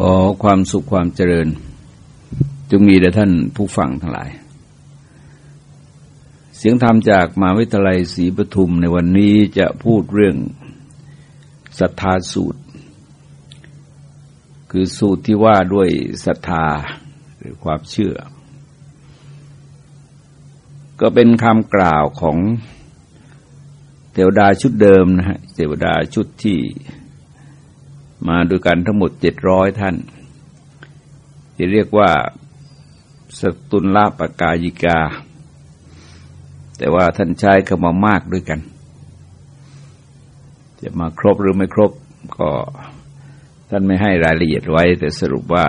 ขอความสุขความเจริญจงมีแด่ท่านผู้ฟังทั้งหลาย เสียงธรรมจากมหาวิทยาลัยศรีปทุมในวันนี้จะพูดเรื่องศรัทธาสูตร คือสูตรที่ว่าด้วยศรัทธาหรือความเชื่อ ก็เป็นคำกล่าวของเทวดาชุดเดิมนะฮะเทวดาชุดที่ มาด้วยกันทั้งหมดเจ็ดร้อยท่าน ที่เรียกว่าสตุลลาปกายิกา แต่ว่าท่านใช้คำมามากด้วยกัน จะมาครบหรือไม่ครบก็ท่านไม่ให้รายละเอียดไว้ แต่สรุปว่า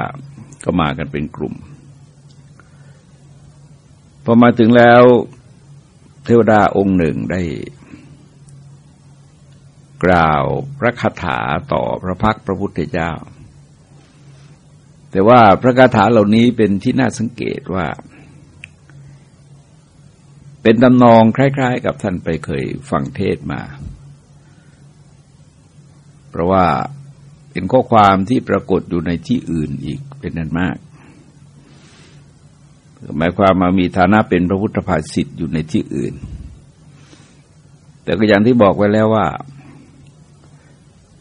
ก็มากันเป็นกลุ่มพอมาถึงแล้วเทวดาองค์หนึ่งได้ กล่าวพระคาถาต่อพระพักพระพุทธเจ้า แต่ว่าพระคาถาเหล่านี้เป็นที่น่าสังเกตว่า เป็นตำนองคล้าย ๆ กับท่านไปเคยฟังเทศมา เพราะว่าเป็นข้อความที่ปรากฏอยู่ในที่อื่นอีกเป็นนั้นมากหมายความมามีฐานะเป็นพระพุทธภาษิตอยู่ในที่อื่น แต่ก็อย่างที่บอกไว้แล้วว่า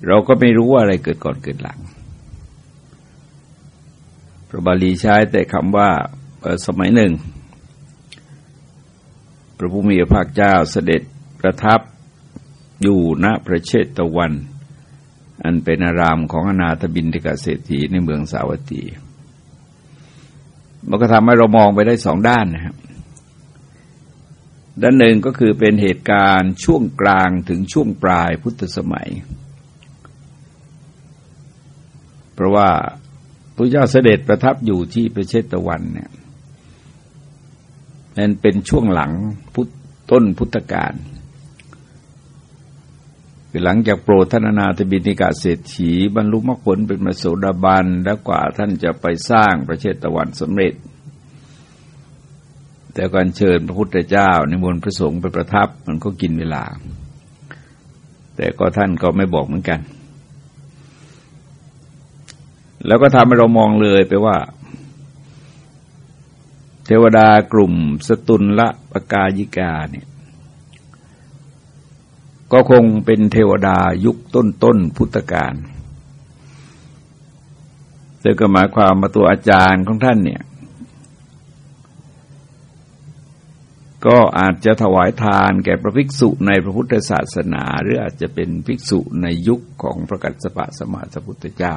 เราก็ไม่รู้ว่าอะไรเกิดก่อนเกิดหลัง พระบาลีใช้แต่คำว่าสมัยหนึ่ง พระผู้มีพระภาคเจ้าเสด็จประทับอยู่ณพระเชตวัน อันเป็นอารามของอนาถบินทิกาเศรษฐีในเมืองสาวัตถีมันก็ทำให้เรามองไปได้สองด้านนะครับด้านหนึ่งก็คือเป็นเหตุการณ์ช่วงกลางถึงช่วงปลายพุทธสมัย เพราะว่าพระเจ้าเสด็จประทับอยู่ที่ประเชตวันเนี่ยนั่นเป็นช่วงหลังพุทต้นพุทธกาลคือหลังจากโปรดท่านาถบินิกาเศรษฐีบรรลุมรรคผลเป็นมโสดาบันแล้วกว่าท่านจะไปสร้างประเชตะวันสำเร็จ แต่การเชิญพระพุทธเจ้าในมนพระสงฆ์ไปประทับมันก็กินเวลา แต่ก็ท่านก็ไม่บอกเหมือนกัน แล้วก็ทำให้เรามองเลยไปว่า เทวดากลุ่มสตุลละปกายิกาเนี่ยก็คงเป็นเทวดายุคต้นต้นพุทธกาลแต่ก็หมายความมาตัวอาจารย์ของท่านเนี่ย ก็อาจจะถวายทานแก่พระภิกษุในพระพุทธศาสนา หรืออาจจะเป็นภิกษุในยุคของพระกัสสปะสมาสัพุทธเจ้า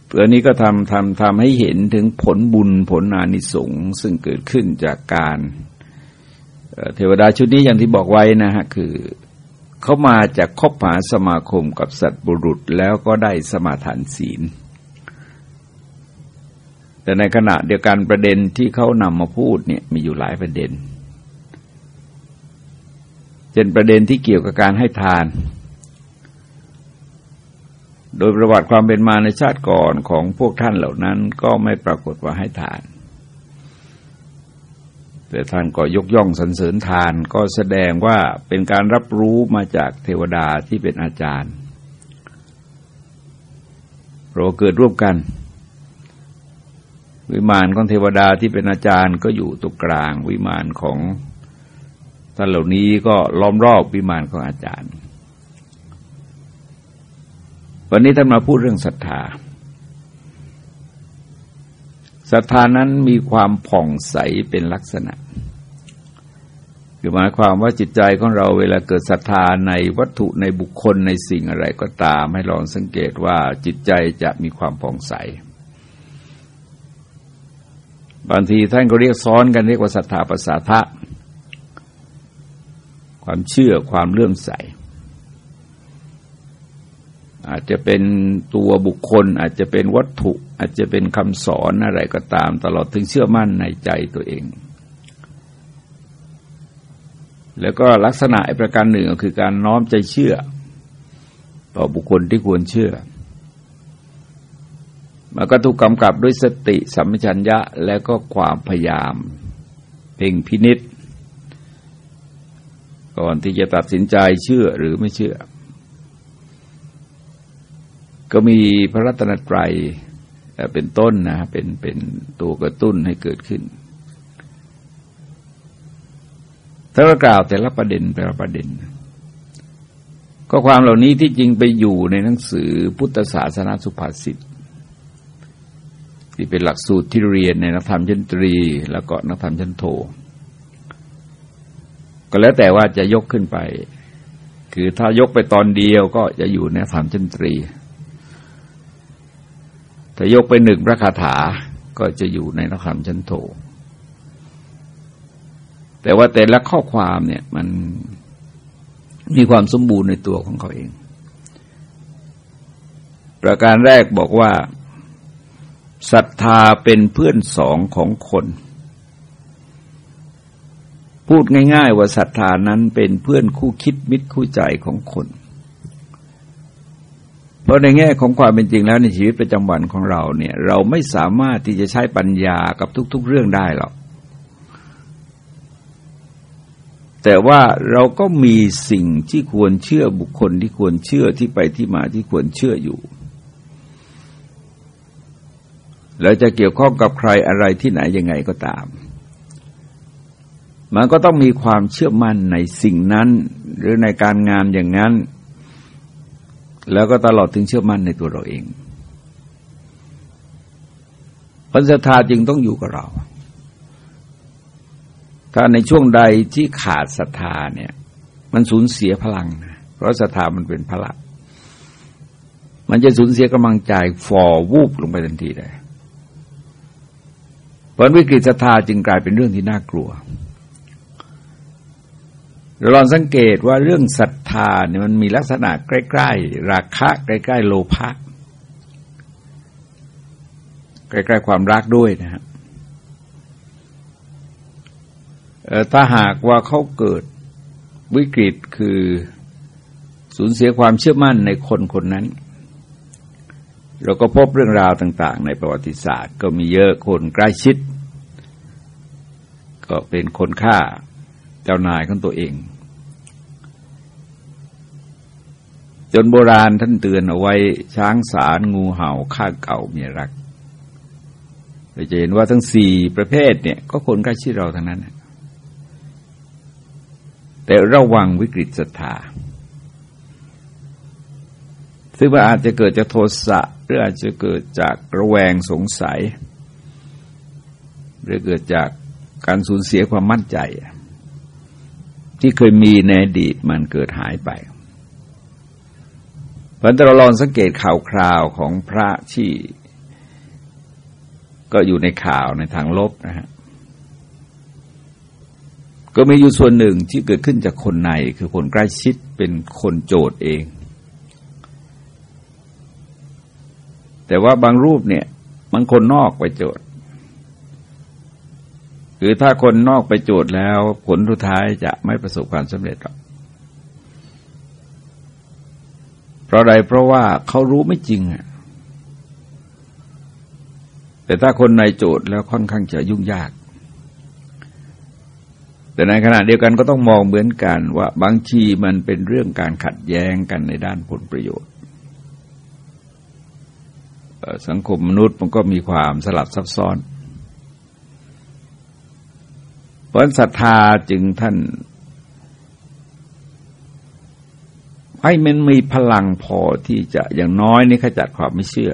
เพื่ อนี้ก็ทำทำทำให้เห็นถึงผลบุญผลนานิสงส์ซึ่งเกิดขึ้นจากการเทวดาชุดนี้อย่างที่บอกไว้นะฮะคือเขามาจากคบหาสมาคมกับสัตว์บุรุษแล้วก็ได้สมาทานศีล แต่ในขณะเดียวกันประเด็นที่เขานำมาพูดเนี่ยมีอยู่หลายประเด็นเช่นประเด็นที่เกี่ยวกับการให้ทาน โดยประวัติความเป็นมาในชาติก่อนของพวกท่านเหล่านั้นก็ไม่ปรากฏว่าให้ทาน แต่ท่านก็ยกย่องสรรเสริญทานก็แสดงว่าเป็นการรับรู้มาจากเทวดาที่เป็นอาจารย์เราเกิดร่วมกัน วิมานของเทวดาที่เป็นอาจารย์ก็อยู่ตรงกลางวิมานของท่านเหล่านี้ก็ล้อมรอบวิมานของอาจารย์ วันนี้ท่านมาพูดเรื่องศรัทธาศรัทธานั้นมีความผ่องใสเป็นลักษณะ คือหมายความว่าจิตใจของเราเวลาเกิดศรัทธาในวัตถุในบุคคลในสิ่งอะไรก็ตาม ให้ลองสังเกตว่าจิตใจจะมีความผ่องใส บางทีท่านก็เรียกซ้อนกันเรียกว่าศรัทธาภาษาทะความเชื่อความเลื่อมใส อาจจะเป็นตัวบุคคล อาจจะเป็นวัตถุ อาจจะเป็นคำสอนอะไรก็ตาม ตลอดถึงเชื่อมั่นในใจตัวเอง แล้วก็ลักษณะประการหนึ่งก็คือการน้อมใจเชื่อ ต่อบุคคลที่ควรเชื่อ มันก็ถูกกำกับด้วยสติสัมปชัญญะแล้วก็ความพยายาม เพ่งพินิษก่อนที่จะตัดสินใจเชื่อหรือไม่เชื่อ ก็มีพระรัตนตรัยเป็นต้นนะเป็นเป็นตัวกระตุ้นให้เกิดขึ้นถ้าเรากล่าวแต่ละประเด็นแต่ละประเด็น ก็ความเหล่านี้ที่จริงไปอยู่ในหนังสือพุทธศาสนาสุภาษิตที่เป็นหลักสูตรที่เรียนในนักธรรมชั้นตรี แล้วก็นักธรรมชั้นโท ก็แล้วแต่ว่าจะยกขึ้นไป คือถ้ายกไปตอนเดียวก็จะอยู่ในธรรมชั้นตรี ถ้ายกไปหนึ่งพระคาถาก็จะอยู่ในนักธรชั้นโทแต่ว่าแต่ละข้อความเนี่ยมันมีความสมบูรณ์ในตัวของเขาเอง ประการแรกบอกว่าศรัทธาเป็นเพื่อนสองของคน พูดง่าย ๆ ว่าศรัทธานั้นเป็นเพื่อนคู่คิดมิตรคู่ใจของคน เพราะในแง่ของความเป็นจริงแล้วในชีวิตประจำวันของเราเนี่ย เราไม่สามารถที่จะใช้ปัญญากับทุก ๆ เรื่องได้หรอกแต่ว่าเราก็มีสิ่งที่ควรเชื่อบุคคลที่ควรเชื่อที่ไปที่มาที่ควรเชื่ออยู่ แล้วจะเกี่ยวข้องกับใครอะไรที่ไหนยังไงก็ตาม มันก็ต้องมีความเชื่อมั่นในสิ่งนั้น หรือในการงานอย่างนั้น แล้วก็ตลอดถึงเชื่อมั่นในตัวเราเองพันศรัทธาจึงต้องอยู่กับเรา ถ้าในช่วงใดที่ขาดศรัทธาเนี่ย มันสูญเสียพลังนะเพราะศรัทธามันเป็นพลังมันจะสูญเสียกำลังใจฝ่อวูบลงไปทันทีเลยผลวิกฤตศรัทธาจึงกลายเป็นเรื่องที่น่ากลัว เราลองสังเกตว่าเรื่องศรัทธาเนี่ยมันมีลักษณะใกล้ ๆ ราคะใกล้ ๆ โลภะใกล้ ๆ ความรักด้วยนะฮะถ้าหากว่าเขาเกิดวิกฤตคือสูญเสียความเชื่อมั่นในคนคนนั้น เราก็พบเรื่องราวต่าง ๆ ในประวัติศาสตร์ ก็มีเยอะคนใกล้ชิด ก็เป็นคนฆ่าเจ้านายของตัวเอง จนโบราณท่านเตือนเอาไว้ช้างสารงูเห่าฆ่าเก่าเมียรักเราจะเห็นว่าทั้งสี่ประเภทเนี่ย ก็คนใกล้ชิดเราทั้งนั้น แต่ระวังวิกฤตศรัทธาซึ่งว่าอาจจะเกิดจากโทสะหรืออาจจะเกิดจากระแวงสงสัย หรือเกิดจากการสูญเสียความมั่นใจ ที่เคยมีในอดีตมันเกิดหายไป เพราะเราลองสังเกตข่าวคราวของพระที่ ก็อยู่ในข่าวในทางลบนะฮะก็มีอยู่ส่วนหนึ่งที่เกิดขึ้นจากคนในคือคนใกล้ชิดเป็นคนโจทย์เอง แต่ว่าบางรูปเนี่ยมันคนนอกไปโจทย์คือถ้าคนนอกไปโจทย์แล้ว ผลทุท้ายจะไม่ประสบความสำเร็จหรอก เพราะใดเพราะว่าเขารู้ไม่จริงอะแต่ถ้าคนในโจทย์แล้วค่อนข้างจะยุ่งยาก แต่ในขณะเดียวกันก็ต้องมองเหมือนกันว่าบางทีมันเป็นเรื่องการขัดแย้งกันในด้านผลประโยชน์ สังคมมนุษย์มันก็มีความสลับซับซ้อน เพราะศรัทธาจึงท่าน ให้มันมีพลังพอที่จะอย่างน้อยนี่ขจัดความไม่เชื่อ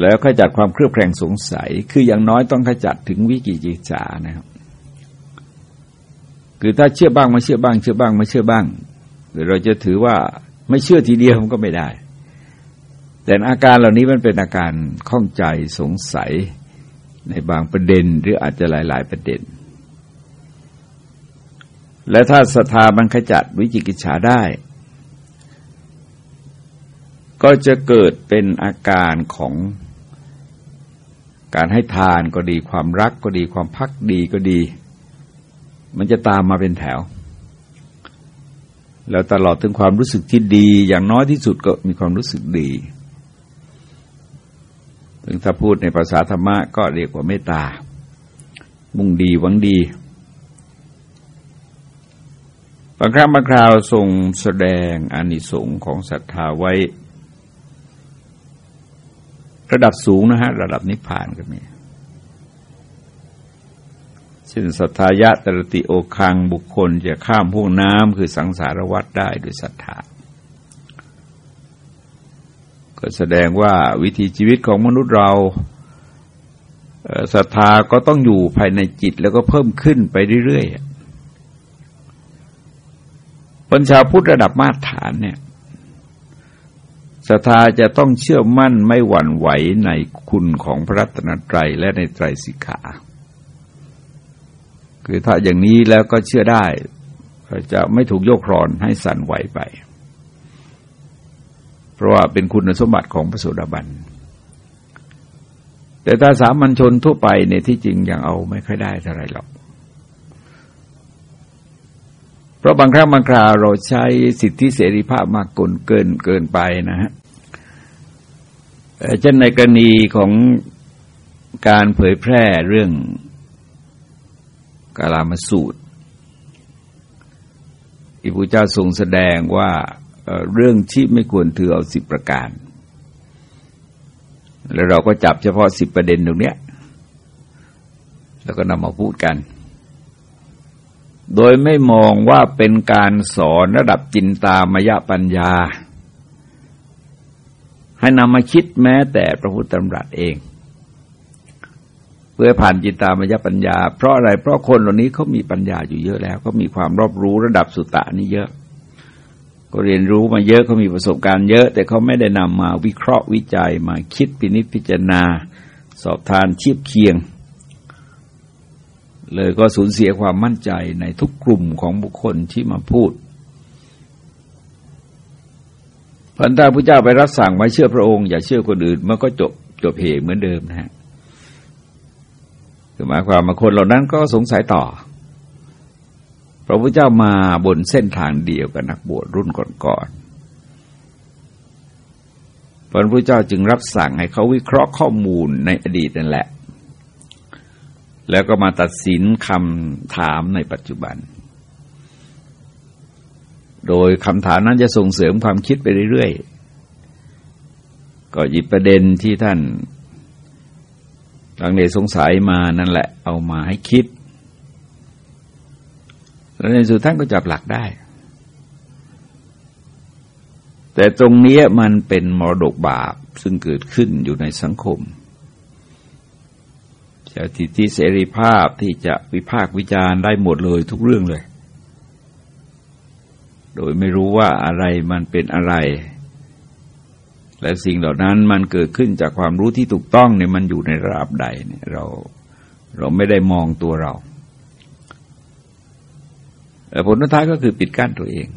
แล้วขจัดความเครือบแคลงสงสัย คืออย่างน้อยต้องขจัดถึงวิกิจิจานะครับ คือถ้าเชื่อบ้างไม่เชื่อบ้าง เชื่อบ้างไม่เชื่อบ้างหรือเราจะถือว่าไม่เชื่อทีเดียวมันก็ไม่ได้ แต่อาการเหล่านี้มันเป็นอาการข้องใจสงสัยในบางประเด็นหรืออาจจะหลาย ๆ ประเด็น และถ้าศรัทธามันขจัดวิจิกิจฉาได้ ก็จะเกิดเป็นอาการของการให้ทานก็ดีความรักก็ดีความพักดีก็ดี มันจะตามมาเป็นแถว แล้วตลอดถึงความรู้สึกที่ดี อย่างน้อยที่สุดก็มีความรู้สึกดีถึงถ้าพูดในภาษาธรรมะก็เรียกว่าเมตตา มุ่งดีหวังดี บางครั้งบางคราวทรงแสดงอานิสงส์ของศรัทธาไว้ ระดับสูงนะฮะ ระดับนิพพานก็มีเช่นสัทธายะตรติโอคังบุคคลจะข้ามพวกน้ำคือสังสารวัฏได้ด้วยศรัทธาก็แสดงว่าวิถีชีวิตของมนุษย์เราศรัทธาก็ต้องอยู่ภายในจิตแล้วก็เพิ่มขึ้นไปเรื่อยๆ ปัญชาพุทธระดับมาตรฐานเนี่ยศรัทธาจะต้องเชื่อมั่นไม่หวั่นไหวในคุณของพระรัตนตรัยและในไตรสิกขาคือถ้าอย่างนี้แล้วก็เชื่อได้จะไม่ถูกโยกครอนให้สั่นไหวไป เพราะว่าเป็นคุณสมบัติของพระโสดาบัน แต่ถ้าสามัญชนทั่วไปในที่จริงยังเอาไม่ค่อยได้เท่าไรหรอก เพราะบางครั้งบางคราวเราใช้สิทธิเสรีภาพมากเกินเกินเกินไปนะฮะเช่นในกรณีของการเผยแพร่เรื่องกาลามสูตรอิพุจ้าทรงแสดงว่าเรื่องที่ไม่ควรถือเอาสิบประการ แล้วเราก็จับเฉพาะสิบประเด็นตรงนี้แล้วก็นำมาพูดกัน โดยไม่มองว่าเป็นการสอนระดับจินตามยปัญญา ให้นำมาคิดแม้แต่พระพุทธธรรมรัตเอง เพื่อผ่านจิตตามยปัญญา เพราะอะไรเพราะคนเหล่านี้เขามีปัญญาอยู่เยอะแล้วเขามีความรอบรู้ระดับสุตตะนี่เยอะ ก็เรียนรู้มาเยอะเขามีประสบการณ์เยอะ แต่เขาไม่ได้นำมาวิเคราะห์วิจัยมาคิดพินิจพิจารณา สอบทานเทียบเคียง เลยก็สูญเสียความมั่นใจในทุกกลุ่มของบุคคลที่มาพูดพันธาพระเจ้าไปรับสั่งไว้เชื่อพระองค์อย่าเชื่อคนอื่นมันก็จบจบเหตุเหมือนเดิมนะฮะคือหมายความว่าคนเหล่านั้นก็สงสัยต่อ พระพุทธเจ้ามาบนเส้นทางเดียวกับนักบวชรุ่นก่อนๆพระพุทธเจ้าจึงรับสั่งให้เขาวิเคราะห์ข้อมูลในอดีตนั่นแหละ แล้วก็มาตัดสินคำถามในปัจจุบัน โดยคำถามนั้นจะส่งเสริมความคิดไปเรื่อยๆ ก็หยิบประเด็นที่ท่านลังเลสงสัยมานั่นแหละ เอามาให้คิด แล้วในสุดท่านก็จับหลักได้ แต่ตรงนี้มันเป็นมรดกบาปซึ่งเกิดขึ้นอยู่ในสังคม จะทิฏฐิเสรีภาพที่จะวิพากษ์วิจารณ์ได้หมดเลยทุกเรื่องเลย โดยไม่รู้ว่าอะไรมันเป็นอะไร และสิ่งเหล่านั้นมันเกิดขึ้นจากความรู้ที่ถูกต้องเนี่ยมันอยู่ในระดับใดเนี่ยเราเราไม่ได้มองตัวเราแต่ผลท้ายก็คือปิดกั้นตัวเอง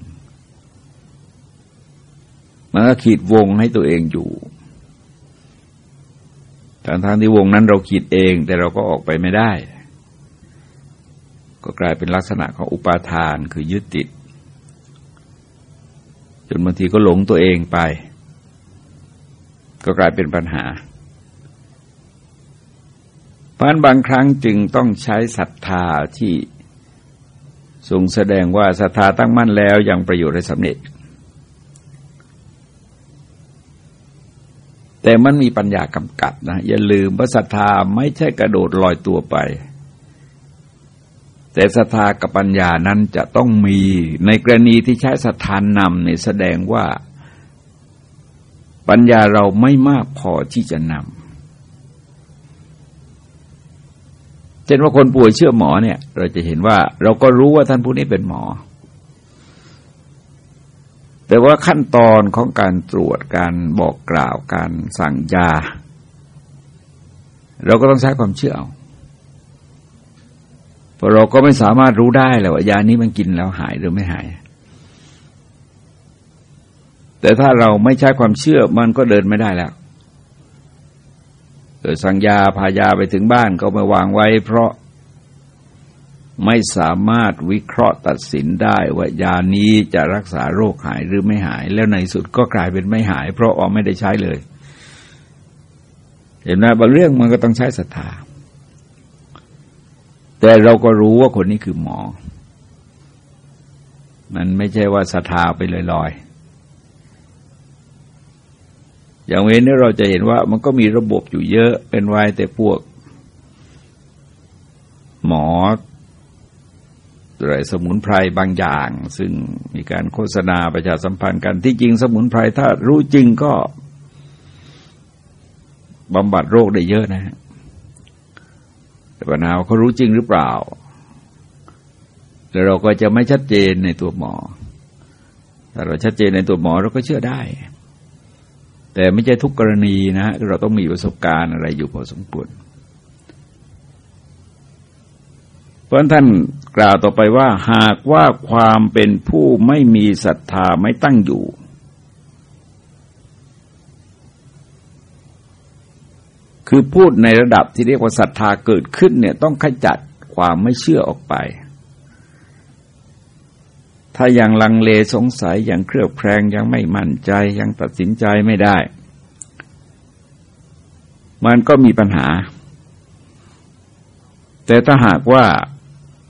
มันก็ขีดวงให้ตัวเองอยู่ ทางทางที่วงนั้นเราขีดเองแต่เราก็ออกไปไม่ได้ ก็กลายเป็นลักษณะของอุปาทานคือยึดติด จนบางทีก็หลงตัวเองไป ก็กลายเป็นปัญหาเพราะนั้นบางครั้งจึงต้องใช้ศรัทธาที่ทรงแสดงว่าศรัทธาตั้งมั่นแล้วยังประโยชน์ได้สำเร็จ แต่มันมีปัญญากำกับนะ อย่าลืมว่าศรัทธาไม่ใช่กระโดดลอยตัวไป แต่ศรัทธากับปัญญานั้นจะต้องมีในกรณีที่ใช้ศรัทธานำเนี่ยแสดงว่า ปัญญาเราไม่มากพอที่จะนำเช่นว่าคนป่วยเชื่อหมอเนี่ย เราจะเห็นว่า เราก็รู้ว่าท่านผู้นี้เป็นหมอ แต่ว่าขั้นตอนของการตรวจการบอกกล่าวการสั่งยา เราก็ต้องใช้ความเชื่อเอาเพราะเราก็ไม่สามารถรู้ได้แหละว่ายานี้มันกินแล้วหายหรือไม่หาย แต่ถ้าเราไม่ใช้ความเชื่อมันก็เดินไม่ได้แล้วเกิดสั่งยาพายาไปถึงบ้านก็มาวางไว้ เพราะ ไม่สามารถวิเคราะห์ตัดสินได้ว่ายานี้จะรักษาโรคหายหรือไม่หาย แล้วในสุดก็กลายเป็นไม่หาย เพราะออไม่ได้ใช้เลย เห็นไหมบางเรื่องมันก็ต้องใช้ศรัทธาแต่เราก็รู้ว่าคนนี้คือหมอ มันไม่ใช่ว่าศรัทธาไปลอยๆ อย่างเว้นนี้เราจะเห็นว่ามันก็มีระบบอยู่เยอะเป็นไว้แต่พวก หมอ อะไรสมุนไพรบางอย่าง ซึ่งมีการโฆษณาประชาสัมพันธ์กันที่จริงสมุนไพรถ้ารู้จริงก็บำบัดโรคได้เยอะนะฮะแต่ปัญหาเขารู้จริงหรือเปล่า แล้วเราก็จะไม่ชัดเจนในตัวหมอถ้าเราชัดเจนในตัวหมอเราก็เชื่อได้ แต่ไม่ใช่ทุกกรณีนะเราต้องมีประสบการณ์อะไรอยู่พอสมควรเพราะท่านกล่าวต่อไปว่า หากว่าความเป็นผู้ไม่มีศรัทธาไม่ตั้งอยู่ คือพูดในระดับที่เรียกว่าศรัทธาเกิดขึ้นเนี่ยต้องขจัดความไม่เชื่อออกไป ถ้ายังลังเลสงสัยยังเครือบแคลงยังไม่มั่นใจยังตัดสินใจไม่ได้ มันก็มีปัญหาแต่ถ้าหากว่า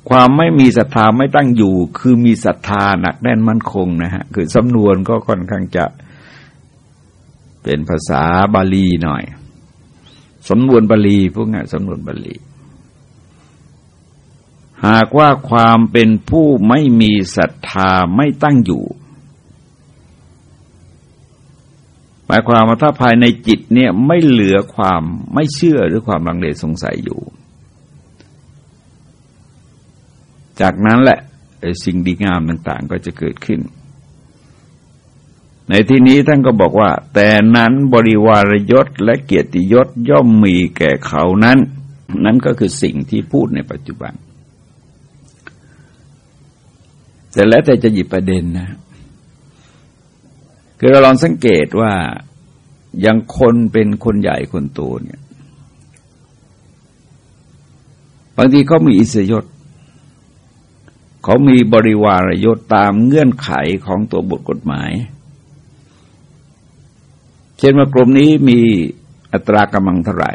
ความไม่มีศรัทธาไม่ตั้งอยู่ คือมีศรัทธาหนักแน่นมั่นคงนะฮะคือสำนวนก็ค่อนข้างจะเป็นภาษาบาลีหน่อยสำนวนบาลีพวกนี้สำนวนบาลี หากว่าความเป็นผู้ไม่มีศรัทธาไม่ตั้งอยู่ หมายความว่าถ้าภายในจิตเนี่ยไม่เหลือความไม่เชื่อหรือความลังเลสงสัยอยู่ จากนั้นแหละสิ่งดีงามต่างๆ ก็จะเกิดขึ้น ในที่นี้ท่านก็บอกว่า แต่นั้นบริวารยศและเกียรติยศย่อมมีแก่เขานั้น นั้นก็คือสิ่งที่พูดในปัจจุบัน แต่แล้วแต่จะหยิบประเด็นนะคือเราลองสังเกตว่าอย่างคนเป็นคนใหญ่คนโตเนี่ยบางทีเขามีอิสยศ เขามีบริวารยศตามเงื่อนไขของตัวบทกฎหมาย เช่นว่ากรมนี้มีอัตรากำลังเท่าไหร่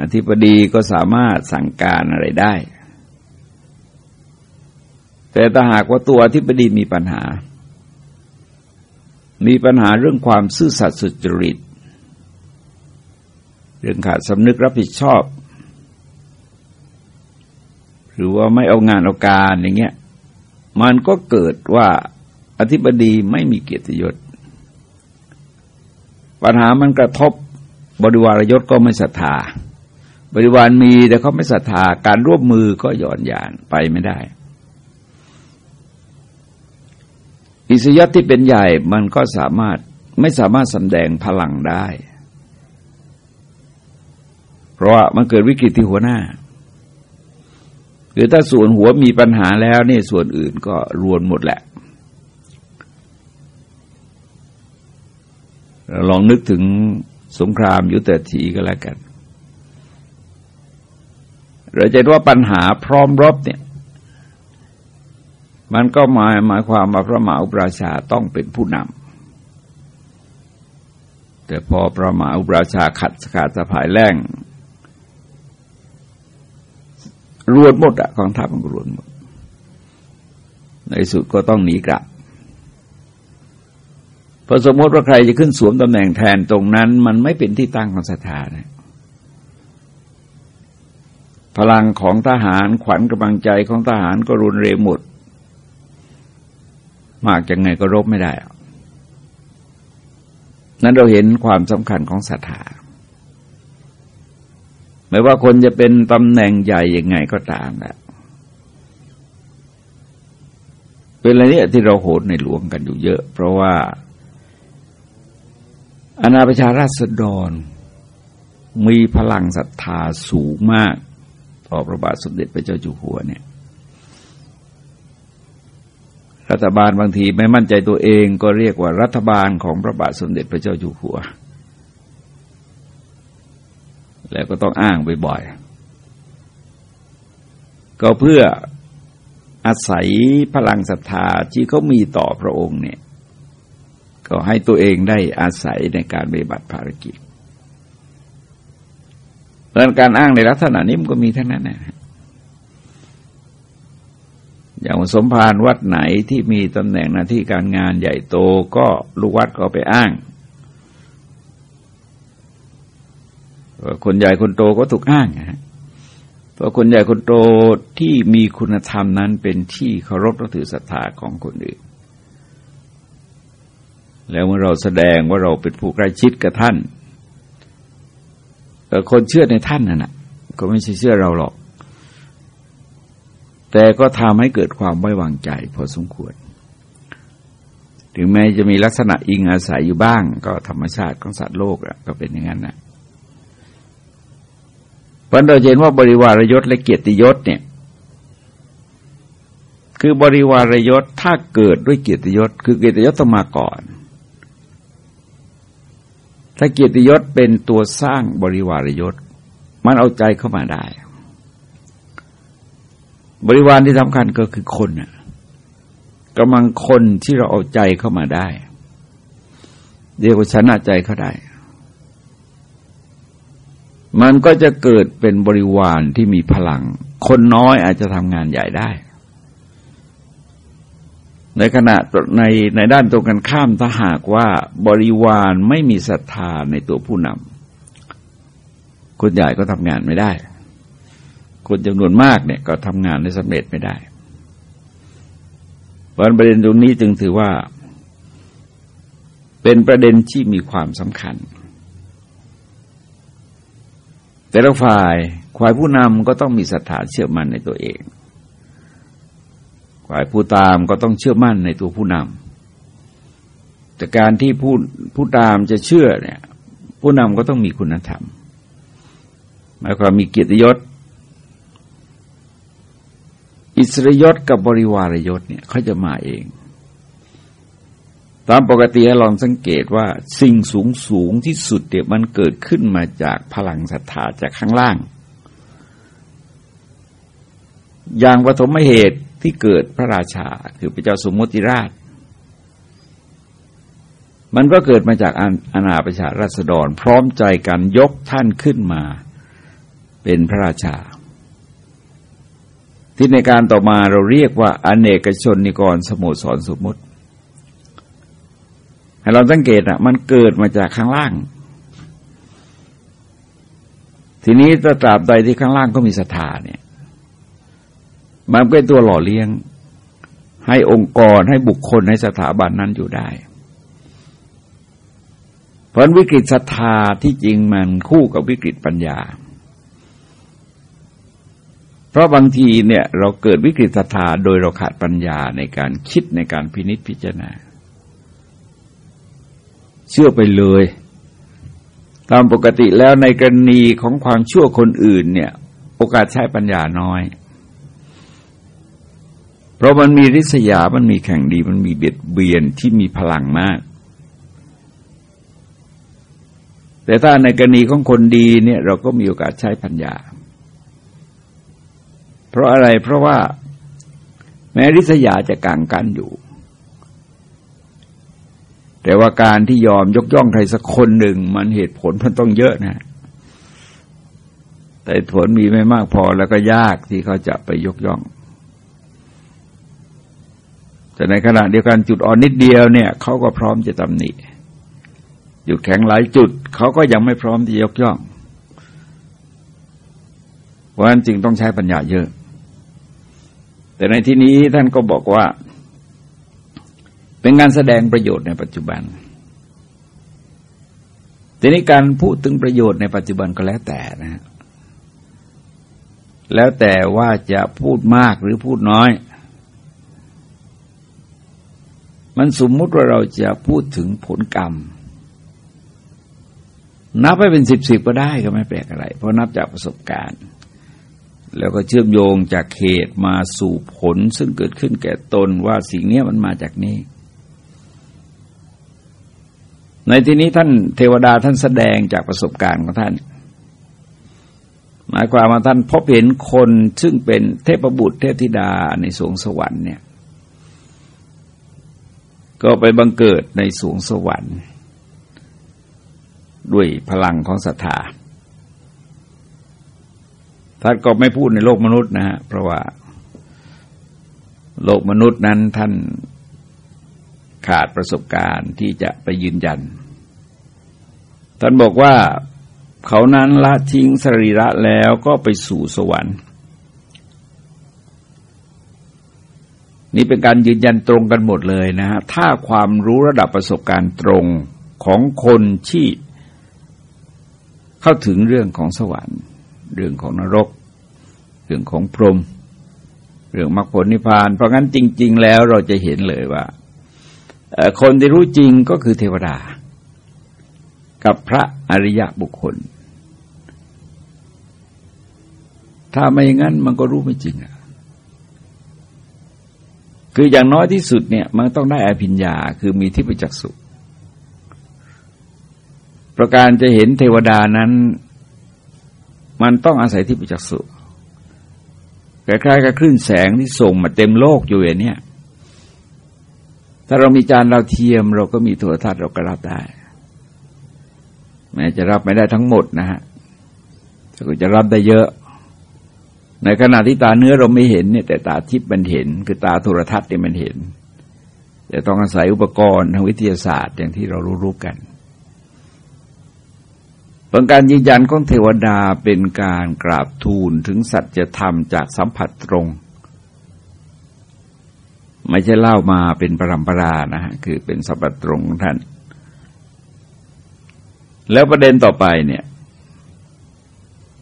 อธิบดีก็สามารถสั่งการอะไรได้ แต่ถ้าหากว่าตัวอธิบดีมีปัญหา มีปัญหาเรื่องความซื่อสัตย์สุจริต เรื่องขาดสำนึกรับผิดชอบ หรือว่าไม่เอางานเอาการอย่างเงี้ยมันก็เกิดว่าอธิบดีไม่มีเกียรติยศ ปัญหามันกระทบบริวารยศก็ไม่ศรัทธา บริวารมีแต่เขาไม่ศรัทธาการร่วมมือก็หย่อนยานไปไม่ได้ อิสยศที่เป็นใหญ่มันก็สามารถไม่สามารถสำแดงพลังได้ เพราะว่ามันเกิดวิกฤตที่หัวหน้า คือถ้าส่วนหัวมีปัญหาแล้วนี่ส่วนอื่นก็รวนหมดแหละ ลองนึกถึงสงครามยุทธถีก็แล้วกัน เราจะว่าปัญหาพร้อมรบเนี่ย มันก็หมายหมายความว่าพระมหาอุปราชาต้องเป็นผู้นำแต่พอพระมหาอุปราชาขัดขาดสะพายแรง รวนหมดอะกองทัพมันรวนหมด ในสุดก็ต้องหนีกลับพอสมมติว่าใครจะขึ้นสวมตำแหน่งแทนตรงนั้น มันไม่เป็นที่ตั้งของสถานพลังของทหารขวัญกำลังใจของทหารก็รุนเรหมด มากยังไงก็รบไม่ได้ นั้นเราเห็นความสำคัญของศรัทธา ไม่ว่าคนจะเป็นตำแหน่งใหญ่ยังไงก็ตามแหละเป็นอะไรเนี่ยที่เราโหดในหลวงกันอยู่เยอะ เพราะว่าอาณาประชาราษฎร มีพลังศรัทธาสูงมาก ต่อพระบาทสมเด็จพระเจ้าอยู่หัวเนี่ยรัฐบาลบางทีไม่มั่นใจตัวเองก็เรียกว่ารัฐบาลของพระบาทสมเด็จพระเจ้าอยู่หัว แล้วก็ต้องอ้างบ่อยๆ ก็เพื่ออาศัยพลังศรัทธาที่เขามีต่อพระองค์เนี่ย ก็ให้ตัวเองได้อาศัยในการปฏิบัติภารกิจเรื่องการอ้างในลักษณะนี้มันก็มีทั้งนั้นนะอย่างสมภารวัดไหนที่มีตำแหน่งหน้าที่การงานใหญ่โตก็ลูกวัดก็ไปอ้าง คนใหญ่คนโตก็ถูกอ้างนะเพราะคนใหญ่คนโตที่มีคุณธรรมนั้นเป็นที่เคารพและถือศรัทธาของคนอื่น แล้วเมื่อเราแสดงว่าเราเป็นผู้ใกล้ชิดกับท่านคนเชื่อในท่านนั่นแหะก็ไม่ใช่เชื่อเราหรอก แต่ก็ทำให้เกิดความไว้วางใจพอสมควร ถึงแม้จะมีลักษณะอิงอาศัยอยู่บ้าง ก็ธรรมชาติของสัตว์โลกก็เป็นอย่างนั้นนะ เพราะเราเห็นว่าบริวารยศและเกียรติยศเนี่ย คือบริวารยศถ้าเกิดด้วยเกียรติยศ คือเกียรติยศต้องมาก่อน ถ้าเกียรติยศเป็นตัวสร้างบริวารยศ มันเอาใจเข้ามาได้ บริวารที่สำคัญก็คือคนน่ะกำลังคนที่เราเอาใจเข้ามาได้เรียกว่าชนะใจเขาได้ มันก็จะเกิดเป็นบริวารที่มีพลัง คนน้อยอาจจะทำงานใหญ่ได้ ในขณะในในด้านตรงกันข้ามถ้าหากว่าบริวารไม่มีศรัทธาในตัวผู้นำคนใหญ่ก็ทำงานไม่ได้ คนจำนวนมากเนี่ยก็ทำงานได้สำเร็จไม่ได้วันประเด็นตรงนี้จึงถือว่า เป็นประเด็นที่มีความสำคัญ แต่ละฝ่ายฝ่ายผู้นำก็ต้องมีศรัทธาเชื่อมั่นในตัวเองฝ่ายผู้ตามก็ต้องเชื่อมั่นในตัวผู้นำแต่การที่ผู้ผู้ตามจะเชื่อเนี่ยผู้นำก็ต้องมีคุณธรรมหมายความมีเกียรติยศ อิสริยศกับบริวารยศเนี่ยเขาจะมาเอง ตามปกติลองสังเกตว่าสิ่งสูงสูงที่สุดเดี๋ยมันเกิดขึ้นมาจากพลังศรัทธาจากข้างล่าง อย่างปฐมเหตุที่เกิดพระราชาคือพระเจ้าสมมติราช มันก็เกิดมาจากอาณาประชาราษฎร พร้อมใจกันยกท่านขึ้นมา เป็นพระราชา ที่ในการต่อมาเราเรียกว่าอเนกชนนิกรสมุสรสมมติ เราสังเกตอะ มันเกิดมาจากข้างล่าง ทีนี้ถ้าตราบใดที่ข้างล่างก็มีศรัทธาเนี่ย มันเป็นตัวหล่อเลี้ยง ให้องค์กรให้บุคคลให้สถาบันนั้นอยู่ได้ เพราะวิกฤตศรัทธาที่จริงมันคู่กับวิกฤตปัญญา เพราะบางทีเนี่ย เราเกิดวิกฤตศรัทธาโดยเราขาดปัญญาในการคิดในการพินิจพิจารณา เชื่อไปเลย ตามปกติแล้วในกรณีของความชั่วคนอื่นเนี่ย โอกาสใช้ปัญญาน้อย เพราะมันมีริษยา มันมีแข่งดี มันมีเบียดเบียนที่มีพลังมาก แต่ถ้าในกรณีของคนดีเนี่ย เราก็มีโอกาสใช้ปัญญา เพราะอะไรเพราะว่า แม้ริษยาจะกางกันอยู่ แต่ว่าการที่ยอมยกย่องใครสักคนหนึ่ง มันเหตุผลมันต้องเยอะนะแต่ผลมีไม่มากพอแล้วก็ยากที่เขาจะไปยกย่อง แต่ในขณะเดียวกันจุดอ่อนนิดเดียวเนี่ยเขาก็พร้อมจะตำหนิจุดแข็งหลายจุดเขาก็ยังไม่พร้อมที่ยกย่องเพราะนั้นจึงต้องใช้ปัญญาเยอะ แต่ในที่นี้ท่านก็บอกว่า เป็นงานแสดงประโยชน์ในปัจจุบันทีนี้การพูดถึงประโยชน์ในปัจจุบันก็แล้วแต่นะฮะแล้วแต่ว่าจะพูดมากหรือพูดน้อย มันสมมุติว่าเราจะพูดถึงผลกรรม นับไปเป็นสิบสิบก็ได้ก็ไม่แปลกอะไร เพราะนับจากประสบการณ์ แล้วก็เชื่อมโยงจากเหตุมาสู่ผลซึ่งเกิดขึ้นแก่ตนว่าสิ่งนี้มันมาจากนี้ ในที่นี้ท่านเทวดาท่านแสดงจากประสบการณ์ของท่าน หมายความว่าท่านพบเห็นคนซึ่งเป็นเทพบุตรเทพธิดาในสวงสวรรค์เนี่ย ก็ไปบังเกิดในสวงสวรรค์ ด้วยพลังของศรัทธาท่านก็ไม่พูดในโลกมนุษย์นะฮะเพราะว่า โลกมนุษย์นั้นท่านขาดประสบการณ์ที่จะไปยืนยัน ท่านบอกว่าเขานั้นละทิ้งสรีระแล้วก็ไปสู่สวรรค์ นี่เป็นการยืนยันตรงกันหมดเลยนะฮะถ้าความรู้ระดับประสบการณ์ตรงของคนที่เข้าถึงเรื่องของสวรรค์ เรื่องของนรก เรื่องของพรหมเรื่องมรรคผลนิพพาน เพราะงั้นจริง ๆ แล้วเราจะเห็นเลยว่าคนที่รู้จริงก็คือเทวดา กับพระอริยะบุคคล ถ้าไม่อย่างนั้นมันก็รู้ไม่จริงอะ คืออย่างน้อยที่สุดเนี่ย มันต้องได้อภิญญา คือมีที่ประจักษ์สุประการจะเห็นเทวดานั้น มันต้องอาศัยที่ประจักษ์สุคล้ายๆกับคลื่นแสงที่ส่งมาเต็มโลกอยู่อย่างนี้ถ้าเรามีจานเราเทียมเราก็มีโทรทัศน์เราก็รับได้ แม้จะรับไม่ได้ทั้งหมดนะฮะแต่ก็จะรับได้เยอะ ในขณะที่ตาเนื้อเราไม่เห็นเนี่ยแต่ตาทิพย์มันเห็น คือตาโทรทัศน์เนี่ยมันเห็น แต่ต้องอาศัยอุปกรณ์ทางวิทยาศาสตร์อย่างที่เรารู้ๆกันเป็นการยืนยันของเทวดาเป็นการกราบทูลถึงสัจธรรมจากสัมผัสตรง ไม่ใช่เล่ามาเป็นปรำปรานะฮะคือเป็นสัพตรงของท่าน แล้วประเด็นต่อไปเนี่ย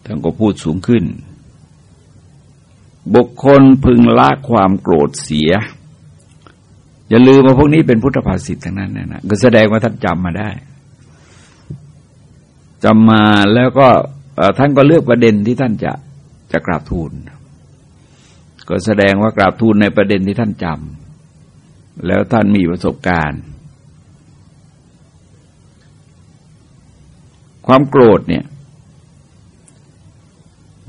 ท่านก็พูดสูงขึ้น บุคคลพึงละความโกรธเสีย อย่าลืมว่าพวกนี้เป็นพุทธภาษิตทั้งนั้นนะก็แสดงว่าท่านจำมาได้จำมาแล้วก็ท่านก็เลือกประเด็นที่ท่านจะจะกราบทูล ก็แสดงว่ากราบทูลในประเด็นที่ท่านจำแล้วท่านมีประสบการณ์ ความโกรธเนี่ย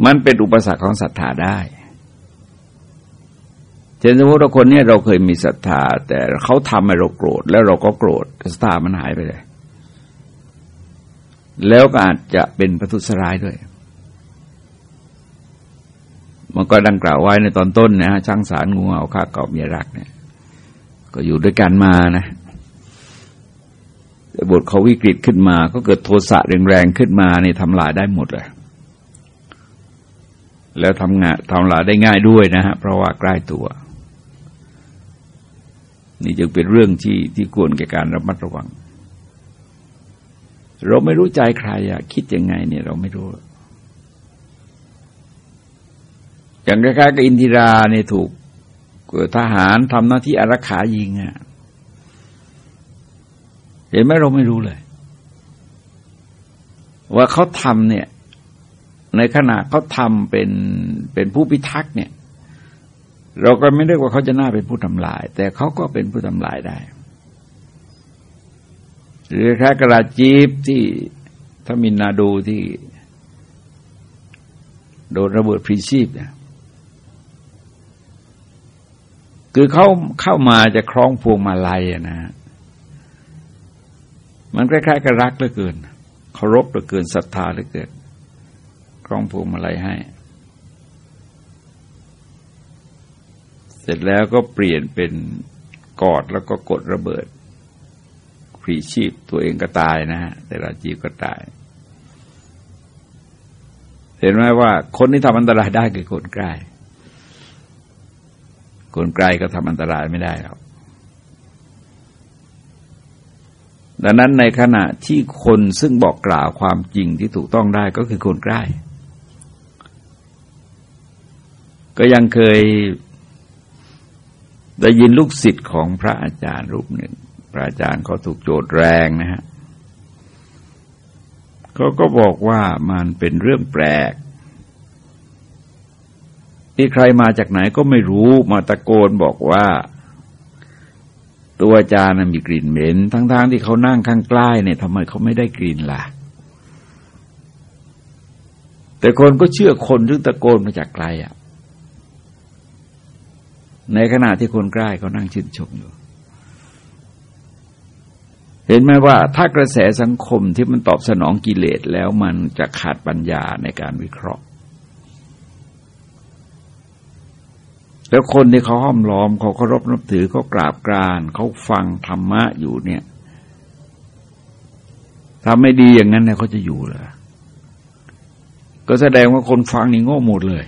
มันเป็นอุปสรรคของศรัทธาได้เช่นสมมติว่าคนนี้เราเคยมีศรัทธา แต่เขาทำให้เราโกรธ แล้วเราก็โกรธศรัทธามันหายไปเลย แล้วก็อาจจะเป็นประทุษร้ายด้วยมันก็ดังกล่าวไว้ในตอนต้นนะฮะช่างสารงูเอาข้าเก่าเมียรักเนี่ย ก็อยู่ด้วยกันมานะ บทเขาวิกฤตขึ้นมา ก็เกิดโทสะแรงๆขึ้นมานี่ทำลายได้หมดเลยแล้วทำงานทำลายได้ง่ายด้วยนะฮะเพราะว่าใกล้ตัว นี่จึงเป็นเรื่องที่ที่ควรแก่การระมัดระวัง เราไม่รู้ใจใครอะคิดยังไงเนี่ยเราไม่รู้อย่างคล้ายๆกับอินทิราเนี่ยถูกทหารทำหน้าที่อารักขายิงอะ เห็นไหมเราไม่รู้เลย ว่าเขาทำเนี่ย ในขณะเขาทำเป็นเป็นผู้พิทักษ์เนี่ย เราก็ไม่ได้ว่าเขาจะน่าเป็นผู้ทำลาย แต่เขาก็เป็นผู้ทำลายได้ หรือแค่กระดาจีบที่ถ้ามินนาดูที่ โดนระเบิดพรีชีพเนี่ยคือเขาเข้ามาจะคล้องพวงมาลัยนะ มันคล้ายๆกับรักเหลือเกินเคารพเหลือเกินศรัทธาเหลือเกินคล้องพวงมาลัยให้ เสร็จแล้วก็เปลี่ยนเป็นกอดแล้วก็กดระเบิดผรีชีพตัวเองก็ตายนะฮะแต่ราจีก็ตาย เห็นไหมว่า คนที่ทำอันตรายได้คือคนใกล้ คนไกลก็ทำอันตรายไม่ได้ครับ ดังนั้นในขณะที่คนซึ่งบอกกล่าวความจริงที่ถูกต้องได้ก็คือคนใกล้ ก็ยังเคยได้ยินลูกศิษย์ของพระอาจารย์รูปหนึ่ง พระอาจารย์เขาถูกโจดแรงนะฮะเขาก็บอกว่ามันเป็นเรื่องแปลกนี่ใครมาจากไหนก็ไม่รู้มาตะโกนบอกว่า ตัวอาจารย์มีกลิ่นเหม็น ทั้งๆทที่เขานั่งข้างใกล้เนี่ยทำไมเขาไม่ได้กลิ่นล่ะ แต่คนก็เชื่อคนซึ่งตะโกนมาจากไกลอะ ในขณะที่คนใกล้เขานั่งชื่นชมอยู่ เห็นไหมว่าถ้ากระแสสังคมที่มันตอบสนองกิเลสแล้วมันจะขาดปัญญาในการวิเคราะห์ แล้วคนที่เขาห้อมล้อมเขาเคารพนับถือเขากราบกรานเขาฟังธรรมะอยู่เนี่ยทำไม่ดีอย่างนั้นเนี่ยเขาจะอยู่เหรอก็แสดงว่าคนฟังนี่โง่หมดเลย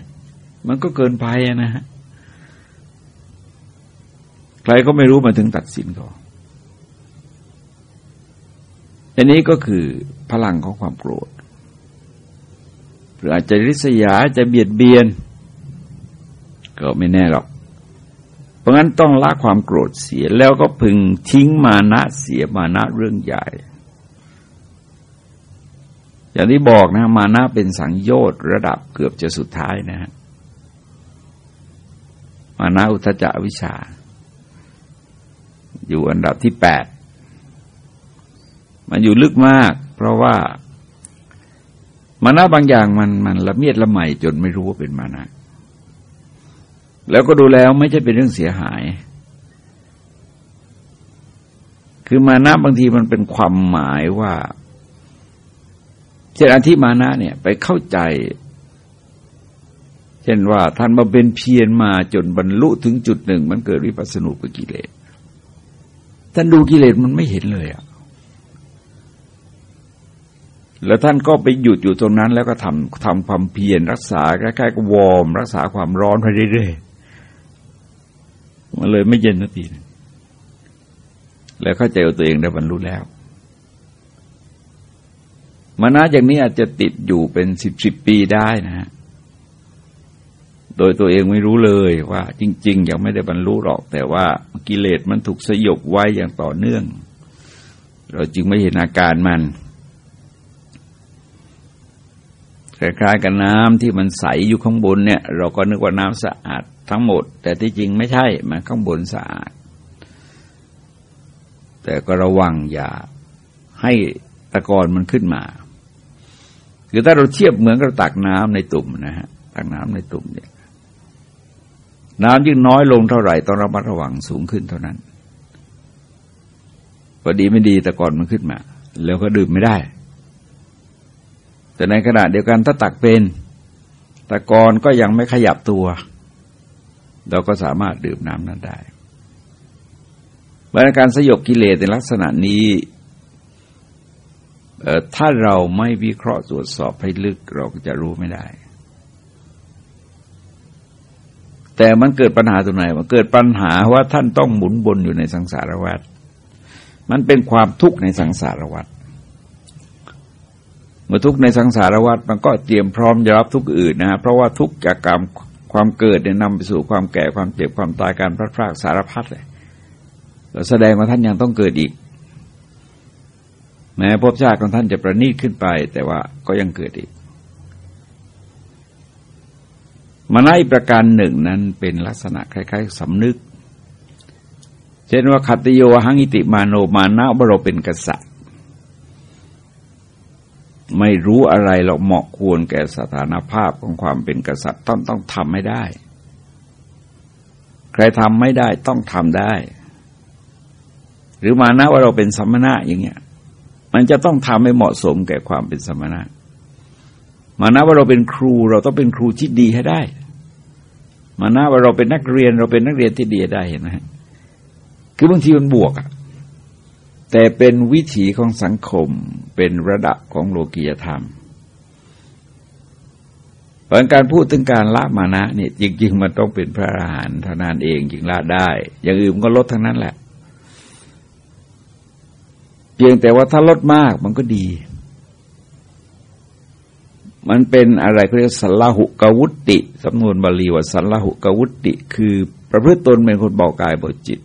มันก็เกินไปนะฮะใครก็ไม่รู้มาถึงตัดสินเขาอันนี้ก็คือพลังของความโกรธ หรืออาจจะริษยาจะเบียดเบียน ก็ไม่แน่หรอก เพราะงั้นต้องละความโกรธเสียแล้วก็พึงทิ้งมานะเสียมานะเรื่องใหญ่ อย่างที่บอกนะมานะเป็นสังโยชน์ระดับเกือบจะสุดท้ายนะฮะมานะอุทจจวิชา อยู่อันดับที่แปดมันอยู่ลึกมาก เพราะว่ามานะบางอย่างมันมันละเมียดละไมจนไม่รู้ว่าเป็นมานะ แล้วก็ดูแล้วไม่ใช่เป็นเรื่องเสียหาย คือมานะบางทีมันเป็นความหมายว่าเช่นอันที่มานะเนี่ยไปเข้าใจ เช่นว่าท่านมาเป็นเพียรมาจนบรรลุถึงจุดหนึ่ง มันเกิดวิปัสสนุปกิเลสท่านดูกิเลสมันไม่เห็นเลยอะแล้วท่านก็ไปหยุดอยู่ตรงนั้นแล้วก็ทำทำความเพียรรักษาใกล้ๆก็วอร์มรักษาความร้อนไปเรื่อยๆ มันเลยไม่เย็นนาทีแล้วเข้าใจตัวเองได้บรรลุแล้วมานะอย่างนี้อาจจะติดอยู่เป็นสิบสิบปีได้นะฮะโดยตัวเองไม่รู้เลยว่า จริง ๆ ยังไม่ได้บรรลุหรอก แต่ว่ากิเลสมันถูกสยบไว้อย่างต่อเนื่อง เราจึงไม่เห็นอาการมันคล้ายๆกับน้ำที่มันใสอยู่ข้างบนเนี่ย เราก็นึกว่าน้ำสะอาด ทั้งหมด แต่ที่จริงไม่ใช่ มันข้างบนสะอาด แต่ก็ระวังอย่าให้ตะกอนมันขึ้นมา คือถ้าเราเทียบเหมือนกับตักน้ำในตุ่มนะฮะตักน้ำในตุ่มเนี่ยน้ำยิ่งน้อยลงเท่าไหร่ต้องระมัดระวังสูงขึ้นเท่านั้นพอดีไม่ดีตะกอนมันขึ้นมา แล้วก็ดื่มไม่ได้ แต่ในขณะเดียวกันถ้าตักเป็นตะกอนก็ยังไม่ขยับตัว เราก็สามารถดื่มน้ำนั้นได้บรรการสยบกิเลสในลักษณะนี้ถ้าเราไม่วิเคราะห์ตรวจสอบให้ลึกเราก็จะรู้ไม่ได้ แต่มันเกิดปัญหาตรงไหนมันเกิดปัญหาว่าท่านต้องหมุนบนอยู่ในสังสารวัฏมันเป็นความทุกข์ในสังสารวัฏเมื่อทุกข์ในสังสารวัฏมันก็เตรียมพร้อมจะรับทุกข์อื่นนะฮะเพราะว่าทุกข์จากกรรม ความเกิดเนี่ยนำไปสู่ความแก่ความเจ็บความตายการพลาดพลาดสารพัดเลยแสดงว่าท่านยังต้องเกิดอีก แม้ภพชาติของท่านจะประณีตขึ้นไป แต่ว่าก็ยังเกิดอีกมาในประการหนึ่งนั้นเป็นลักษณะคล้ายๆสำนึก เช่นว่าขัตโยหังอิติมาโนมานะว่าเราเป็นกษัตริย์ ไม่รู้อะไรเราเหมาะควรแก่สถานภาพของความเป็นกษัตริย์ต้องต้องทำไม่ได้ ใครทำไม่ได้ต้องทำได้ หรือมานะว่าเราเป็นสมณะอย่างเงี้ย มันจะต้องทำให้เหมาะสมแก่ความเป็นสมณะ มานะว่าเราเป็นครูเราต้องเป็นครูที่ดีให้ได้ มานะว่าเราเป็นนักเรียนเราเป็นนักเรียนที่ดีได้เห็นไหมคือบางทีมันบวกอะ แต่เป็นวิถีของสังคมเป็นระดับของโลกียธรรมเพราะการพูดถึงการละมานะเนี่ยจริง ๆ มันต้องเป็นพระอรหันต์เท่านั้นเองจึงละได้ อย่างอื่นก็ลดทั้งนั้นแหละ เพียงแต่ว่าถ้าลดมากมันก็ดี มันเป็นอะไรเขาเรียกสัลลหุกวุติสำนวนบาลีว่าสัลลหุกวุติ คือประพฤติตนเป็นคนบอกกายบอกจิต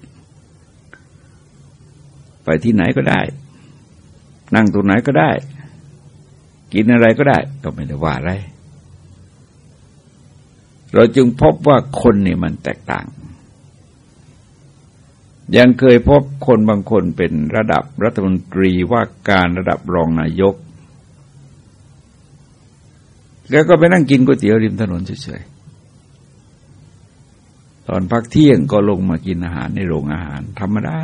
ไปที่ไหนก็ได้ นั่งตรงไหนก็ได้ กินอะไรก็ได้ ก็ไม่ได้ว่าอะไร เราจึงพบว่าคนนี่มันแตกต่าง ยังเคยพบคนบางคนเป็นระดับรัฐมนตรีว่าการระดับรองนายก แล้วก็ไปนั่งกินก๋วยเตี๋ยวริมถนนเฉยๆตอนพักเที่ยงก็ลงมากินอาหารในโรงอาหารธรรมดา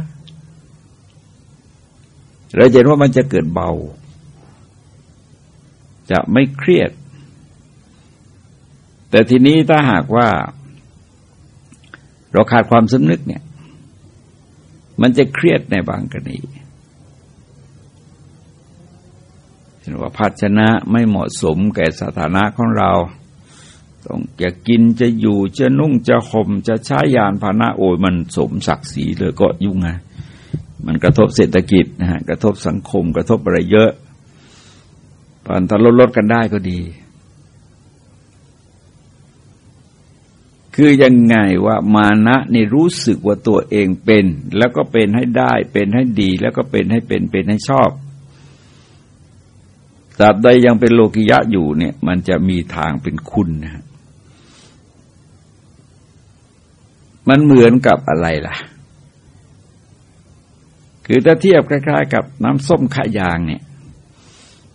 เราเห็นว่ามันจะเกิดเบา จะไม่เครียด แต่ทีนี้ถ้าหากว่า เราขาดความสำนึกเนี่ย มันจะเครียดในบางกรณีเช่นว่าภาชนะไม่เหมาะสมแก่สถานะของเรา ต้องจะกินจะอยู่จะนุ่งจะห่มจะใช้ยานพาหนะโอยมันสมศักดิ์ศรีเลยก็ยุ่งไง มันกระทบเศรษฐกิจนะฮะกระทบสังคม กระทบอะไรเยอะตอนถ้าลดลดกันได้ก็ดี คือยังไงว่ามานะนี่รู้สึกว่าตัวเองเป็น แล้วก็เป็นให้ได้ เป็นให้ดี แล้วก็เป็นให้เป็นเป็นให้ชอบตราบใดยังเป็นโลกิยะอยู่เนี่ย มันจะมีทางเป็นคุณนะมันเหมือนกับอะไรล่ะ คือถ้าเทียบคล้าย ๆ กับน้ำส้มขายางเนี่ย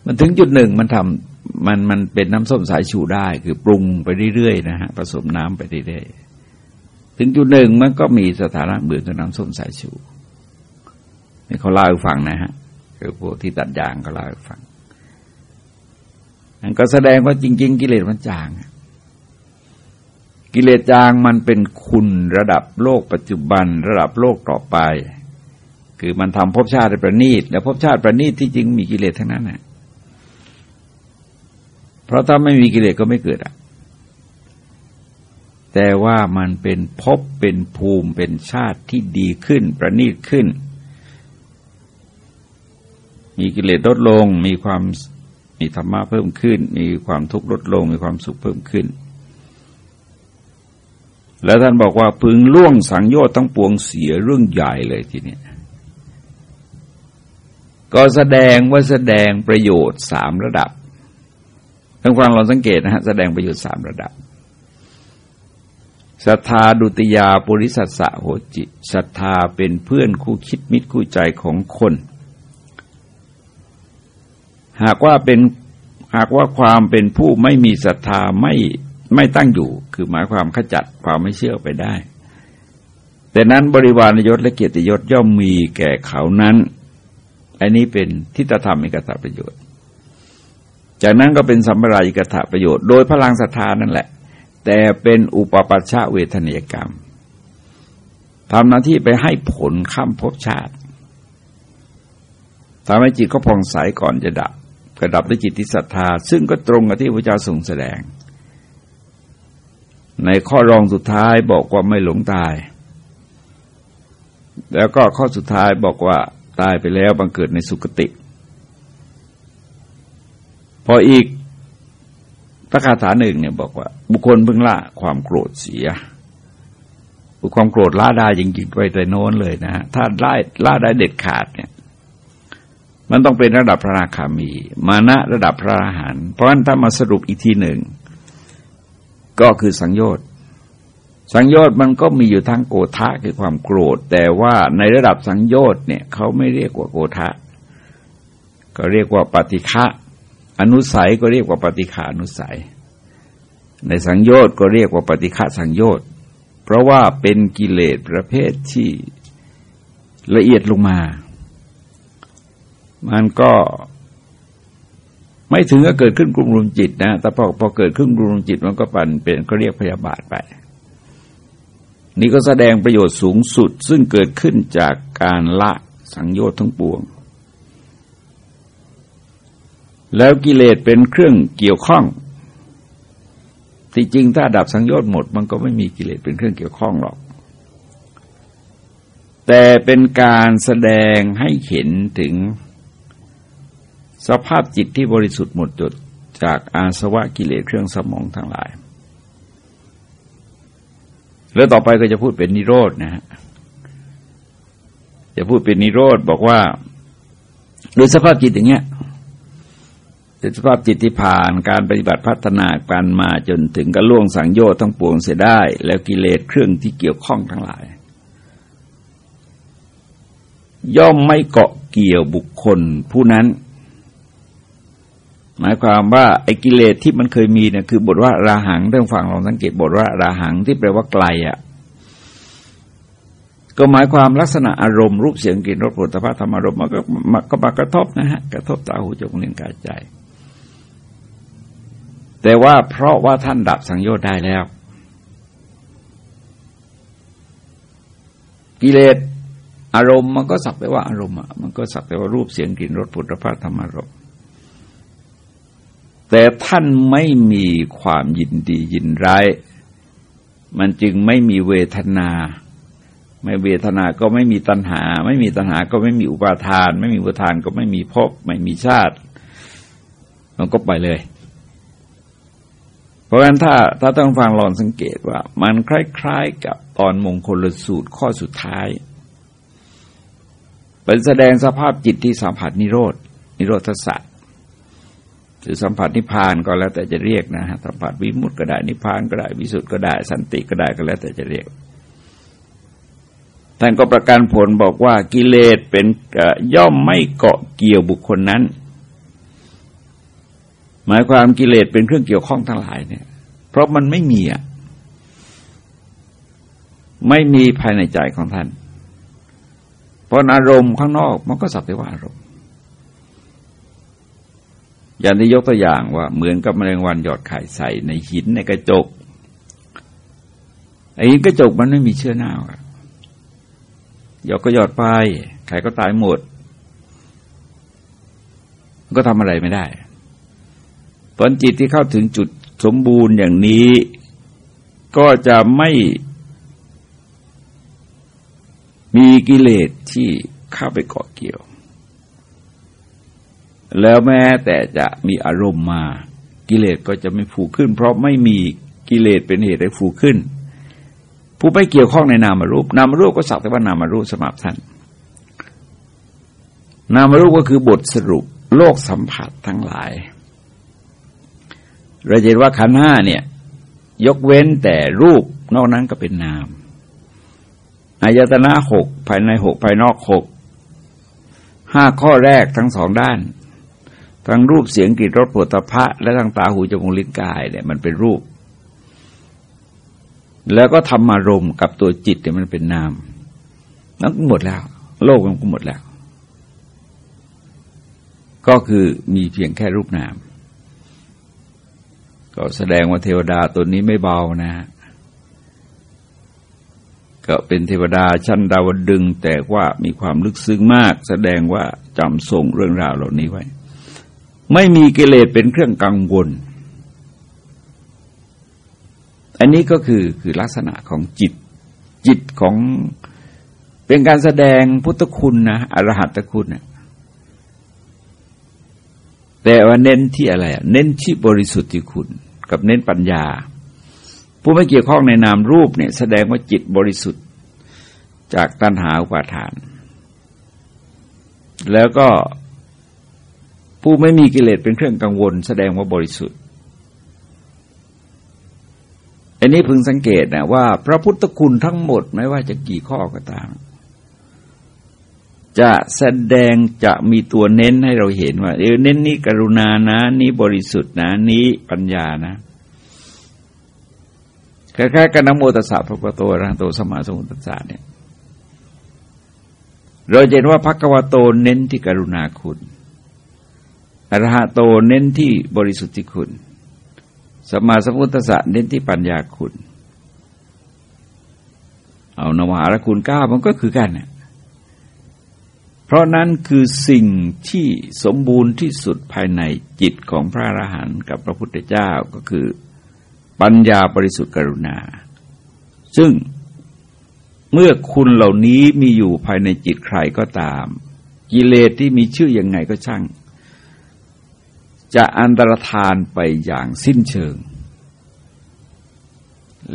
มันถึงจุดหนึ่งมันทำมันมันเป็นน้ำส้มสายชูได้ คือปรุงไปเรื่อยๆนะฮะผสมน้ำไปเรื่อยๆถึงจุดหนึ่งมันก็มีสถานะเหมือนกับน้ำส้มสายชูนี่เขาเล่าให้ฟังนะฮะคือพวกที่ตัดยางเขาเล่าให้ฟังนั่นก็แสดงว่าจริง ๆ กิเลสมันจาง กิเลสจางมันเป็นคุณระดับโลกปัจจุบัน ระดับโลกต่อไป คือมันทำภพชาติประณีต แล้วภพชาติประณีตที่จริงมีกิเลสทั้งนั้นนะเพราะถ้าไม่มีกิเลสก็ไม่เกิดอะ แต่ว่ามันเป็นภพเป็นภูมิเป็นชาติที่ดีขึ้น ประณีตขึ้น มีกิเลสลดลง มีความมีธรรมะเพิ่มขึ้น มีความทุกข์ลดลง มีความสุขเพิ่มขึ้นแล้วท่านบอกว่าพึงล่วงสังโยชน์ทั้งปวงเสียเรื่องใหญ่เลยทีนี้ ก็แสดงว่าแสดงประโยชน์สามระดับท่านฟังเราสังเกตนะฮะแสดงประโยชน์สามระดับศรัทธาดุติยาปุริสัสสะโหจิศรัทธาเป็นเพื่อนคู่คิดมิตรคู่ใจของคน หากว่าเป็นหากว่าความเป็นผู้ไม่มีศรัทธาไม่ไม่ตั้งอยู่ คือหมายความขจัดความไม่เชื่อไปได้ แต่นั้นบริวารยศและเกียรติยศย่อมมีแก่เขานั้น อันนี้เป็นทิฏฐธรรมเอกตประโยชน์ จากนั้นก็เป็นสัมปรายิกถะประโยชน์ โดยพลังศรัทธานั่นแหละ แต่เป็นอุปปัชชะเวทนียกรรมทำหน้าที่ไปให้ผลข้ามภพชาติทำให้จิตก็ผ่องใสก่อนจะดับกระดับด้วยจิตที่ศรัทธา ซึ่งก็ตรงกับที่พระเจ้าทรงแสดง ในข้อรองสุดท้ายบอกว่าไม่หลงตาย แล้วก็ข้อสุดท้ายบอกว่า ตายไปแล้วบังเกิดในสุคติ พออีกพระคาถาหนึ่งเนี่ยบอกว่า บุคคลเพิ่งละความโกรธเสียบุคความโกรธละได้จริงๆไปแต่โน้นเลยนะฮะถ้าไละละได้เด็ดขาดเนี่ย มันต้องเป็นระดับพระราคามี มานะระดับพระอรหันต์เพราะฉะนั้นถ้ามาสรุปอีกทีหนึ่ง ก็คือสังโยชน์ สังโยชน์มันก็มีอยู่ทั้งโกธะคือความโกรธ แต่ว่าในระดับสังโยชน์เนี่ยเขาไม่เรียกว่าโกธะก็เรียกว่าปฏิฆะอนุสัยก็เรียกว่าปฏิขานุสัย ในสังโยชน์ก็เรียกว่าปฏิฆาสังโยชน์ เพราะว่าเป็นกิเลสประเภทที่ละเอียดลงมา มันก็ไม่ถึงก็เกิดขึ้นกลุ่มรุมจิตนะ แต่พอพอเกิดขึ้นกลุ่มรุมจิตมันก็ปันเป็นก็เรียกพยาบาทไป นี่ก็แสดงประโยชน์สูงสุดซึ่งเกิดขึ้นจากการละสังโยชน์ทั้งปวง แล้วกิเลสเป็นเครื่องเกี่ยวข้องที่จริงถ้าดับสังโยชน์หมด มันก็ไม่มีกิเลสเป็นเครื่องเกี่ยวข้องหรอก แต่เป็นการแสดงให้เห็นถึงสภาพจิตที่บริสุทธิ์หมดจดจากอาสวะกิเลสเครื่องสมองทั้งหลาย แล้วต่อไปก็จะพูดเป็นนิโรธนะฮะจะพูดเป็นนิโรธบอกว่าโดยสภาพจิตอย่างเงี้ยสภาพจิตที่ผ่านการปฏิบัติพัฒนาการมาจนถึงกระล่วงสังโยชน์ทั้งปวงเสียได้ แล้วกิเลสเครื่องที่เกี่ยวข้องทั้งหลาย ย่อมไม่เกาะเกี่ยวบุคคลผู้นั้น หมายความว่าไอ้กิเลสที่มันเคยมีเนี่ยคือบทว่าราหังเรื่องฟังลองสังเกตบทว่าราหังที่แปลว่าไกลอะ่ะก็หมายความลักษณะอารมณ์รูปเสียงกลิ่นรสผลิตภัณฑ์ธรรมารมณ์มันก็มันก็มากระทบนะฮะกระทบตาหูจมูกลิ้นกายใจ แต่ว่าเพราะว่าท่านดับสังโยชน์ได้แล้ว กิเลสอารมณ์มันก็สักแต่ว่าอารมณ์อะมันก็สักแต่ว่ารูปเสียงกลิ่นรสผลิภัณฑ์ธรรมารมณ์ แต่ท่านไม่มีความยินดียินร้าย มันจึงไม่มีเวทนา ไม่เวทนาก็ไม่มีตัณหา ไม่มีตัณหาก็ไม่มีอุปาทาน ไม่มีอุปาทานก็ไม่มีภพไม่มีชาติ มันก็ไปเลย เพราะฉะนั้นถ้าถ้าต้องฟังลองสังเกตว่า มันคล้ายๆกับตอนมงคลสูตรข้อสุดท้ายเป็นแสดงสภาพจิตที่สัมผัสนิโรธนิโรธสัตว์ หรือสัมผัสนิพพานก็แล้วแต่จะเรียกนะฮะสัมผัสวิมุตติก็ได้นิพพานก็ได้วิสุทธ์ก็ได้สันติก็ได้ก็แล้วแต่จะเรียกท่านก็ประกันผลบอกว่ากิเลสเป็นย่อมไม่เกาะเกี่ยวบุคคลนั้น หมายความกิเลสเป็นเครื่องเกี่ยวข้องทั้งหลายเนี่ย เพราะมันไม่มีอะไม่มีภายในใจของท่านเพราะอารมณ์ข้างนอกมันก็สักแต่ว่าอารมณ์ อย่างที่ยกตัวอย่างว่าเหมือนกับแมลงวันหยอดไข่ใส่ในหินในกระจกไอ้หินกระจกมันไม่มีเชื้อหน้าหยอดก็หยอดไปไข่ก็ตายหมด ก็ทำอะไรไม่ได้ผลจิตที่เข้าถึงจุดสมบูรณ์อย่างนี้ ก็จะไม่มีกิเลสที่เข้าไปเกาะเกี่ยว แล้วแม้แต่จะมีอารมณ์มากิเลสก็จะไม่ฟูขึ้น เพราะไม่มีกิเลสเป็นเหตุให้ฟูขึ้น ผู้ไม่เกี่ยวข้องในนามรูป นามรูปก็สักแต่ว่านามรูปสมับท่านนามรูปก็คือบทสรุปโลกสัมผัสทั้งหลายเราเห็นว่าขันห้าเนี่ย ยกเว้นแต่รูปนอกนั้นก็เป็นนามอายตนะหกภายในหกภายนอกหกห้าข้อแรกทั้งสองด้าน ทั้งรูปเสียงกลิ่นรสผลิตภัณฑ์และทั้งตาหูจมูกลิ้นกายเนี่ยมันเป็นรูป แล้วก็ทำอารมณ์กับตัวจิตเนี่ยมันเป็นนามนั่นหมดแล้ว โลกมันก็หมดแล้ว ก็คือมีเพียงแค่รูปนาม ก็แสดงว่าเทวดาตัวนี้ไม่เบานะฮะก็เป็นเทวดาชั้นดาวดึงแต่ว่ามีความลึกซึ้งมาก แสดงว่าจำส่งเรื่องราวเหล่านี้ไว้ ไม่มีกิเลสเป็นเครื่องกังวล อันนี้ก็คือคือลักษณะของจิต จิตของเป็นการแสดงพุทธคุณนะอรหัตคุณนะแต่ว่าเน้นที่อะไร เน้นที่บริสุทธิคุณ กับเน้นปัญญา ผู้ไม่เกี่ยวข้องในนามรูปเนี่ย แสดงว่าจิตบริสุทธิ์จากตัณหาอุปาทาน แล้วก็ ผู้ไม่มีกิเลสเป็นเครื่องกังวล แสดงว่าบริสุทธิ์ อันนี้พึงสังเกตนะว่า พระพุทธคุณทั้งหมดไม่ว่าจะกี่ข้อก็ตาม จะแสดงจะมีตัวเน้นให้เราเห็นว่าเออเน้นนี้กรุณานะนี้บริสุทธิ์นะนี้ปัญญานะคล้ายๆกันนโมตัสสะพระปโตรังโตสมาสมุตัสสะเนี่ย เราเห็นว่าพักวโตเน้นที่กรุณาคุณ อรหะโตเน้นที่บริสุทธิคุณสมาสมุทสะเน้นที่ปัญญาคุณ เอานวารคุณก้ามันก็คือกันเนี่ยเพราะนั้นคือสิ่งที่สมบูรณ์ที่สุดภายในจิตของพระอรหันต์กับพระพุทธเจ้าก็คือปัญญาบริสุทธิ์กรุณา ซึ่งเมื่อคุณเหล่านี้มีอยู่ภายในจิตใครก็ตาม กิเลสที่มีชื่ออยังไงก็ช่าง จะอันตรธานไปอย่างสิ้นเชิง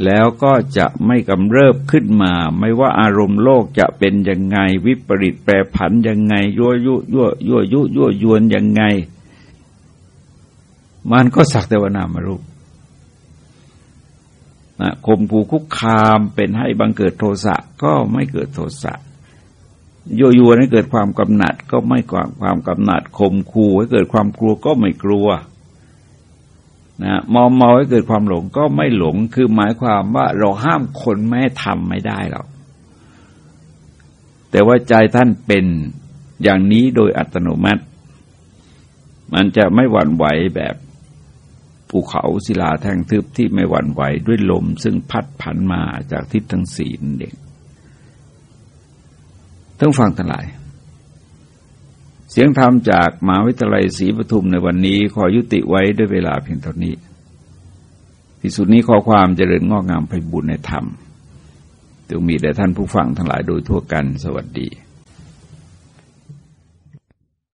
แล้วก็จะไม่กำเริบขึ้นมา ไม่ว่าอารมณ์โลกจะเป็นยังไง วิปริตแปรผันยังไง ยั่วยุยั่วยั่วยุยั่วยวนยังไง มันก็สักแต่ว่านามารูปนะข่มผูคุกคามเป็นให้บังเกิดโทสะก็ไม่เกิดโทสะ โยโย่ให้เกิดความกำหนัดก็ไม่ความความกำหนัดข่มขู่ให้เกิดความกลัวก็ไม่กลัวนะมอมเมาให้เกิดความหลงก็ไม่หลง คือหมายความว่าเราห้ามคนไม่ให้ทำไม่ได้หรอกแต่ว่าใจท่านเป็นอย่างนี้โดยอัตโนมัติ มันจะไม่หวั่นไหวแบบภูเขาศิลาแท่งทึบที่ไม่หวั่นไหวด้วยลมซึ่งพัดผันมาจากทิศทั้งสี่นั่นเอง ต้องฟังทั้งหลาย เสียงธรรมจากมหาวิทยาลัยศรีปทุมในวันนี้ขอยุติไว้ด้วยเวลาเพียงเท่านี้ ที่สุดนี้ขอความเจริญงอกงามไปบุญในธรรมจงมีแด่ท่านผู้ฟังทั้งหลายโดยทั่วกันสวัสดี